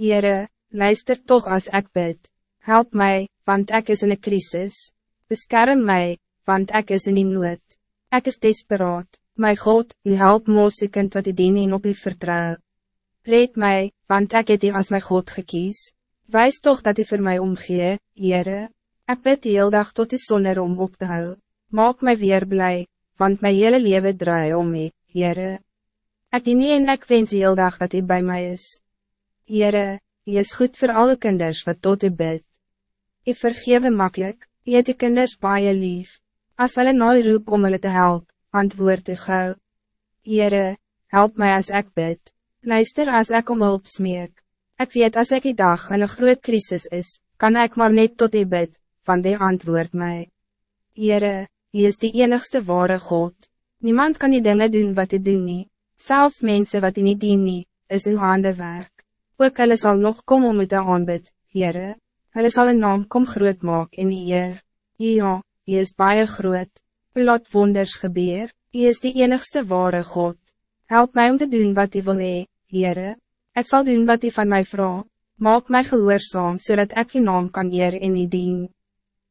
Heere, luister toch als ik bid. Help mij, want ik is in een crisis. Beskerm mij, want ik is in die nood. Ik is desperaat. My God, u help Mose kind wat u dien en op u vertrouw. Red mij, want ik het u als mijn God gekies. Wijs toch dat u voor mij omgee, Heere. Ik bid die heel dag tot die zon om op te hou. Maak mij weer blij, want mijn hele leven draai om me, Heere. Ik dien en ek wens die heel dag dat u bij mij is. Heere, u is goed voor alle kinders wat tot u bid. U vergewe makkelijk, u het die kinders baie lief. As hulle nou roep om hulle te help, antwoord u gauw. Heere, help mij als ik bid. Luister als ik om hulp smeek. Ik weet als ik die dag in een groot crisis is, kan ik maar niet tot u bid, van die antwoord mij. Heere, u is die enigste ware God. Niemand kan die dingen doen wat u doen nie. Zelfs mensen wat u niet dien nie, is uw handen werk. Ook hulle sal nog kom om u te aanbid, Heere. Hulle sal een naam kom groot maak die eer. Ja, u is baie groot. U laat wonders gebeur, U is die enigste ware God. Help mij om te doen wat U wil hee, Heere. Ik zal doen wat U van mij vraagt. Maak mij gehoorzaam, zodat ik uw naam kan eer in U dien.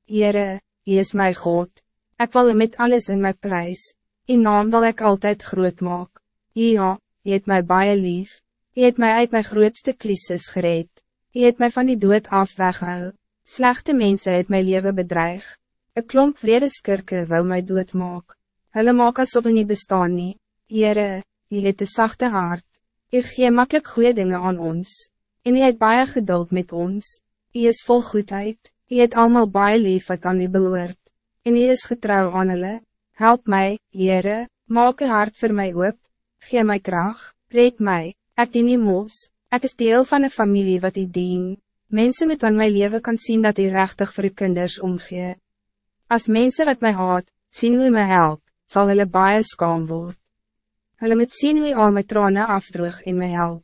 Heere, U is mijn God. Ik wil U met alles in mijn prijs. Uw naam wil ik altijd groot maak. Ja, U het mij baie lief. U het mij uit mijn grootste crisis gereed. U het mij van die dood af weghou. Slechte mensen het mijn leven bedreig. Een klomp vrede skirke wou my doodmaak. Hulle maak asof nie bestaan nie. Heere, jy het een zachte hart. Jy gee makkelijk goede dingen aan ons. En jy het baie geduld met ons. Jy is vol goedheid. Jy het allemaal baie lief wat aan jy behoort. En jy is getrouw aan hulle. Help mij, Heere, maak een hart voor mij op. Gee my kracht, red mij. Ik dien nie moos. Ik is deel van een familie wat ik dien. Mensen met aan mijn leven kan zien dat hij rechtig voor uw kinders omgeet. Als mensen wat mij haat, zien hoe mij help, zal hulle baie skaam word. Hulle moet zien hoe al my trane afdroog in my help.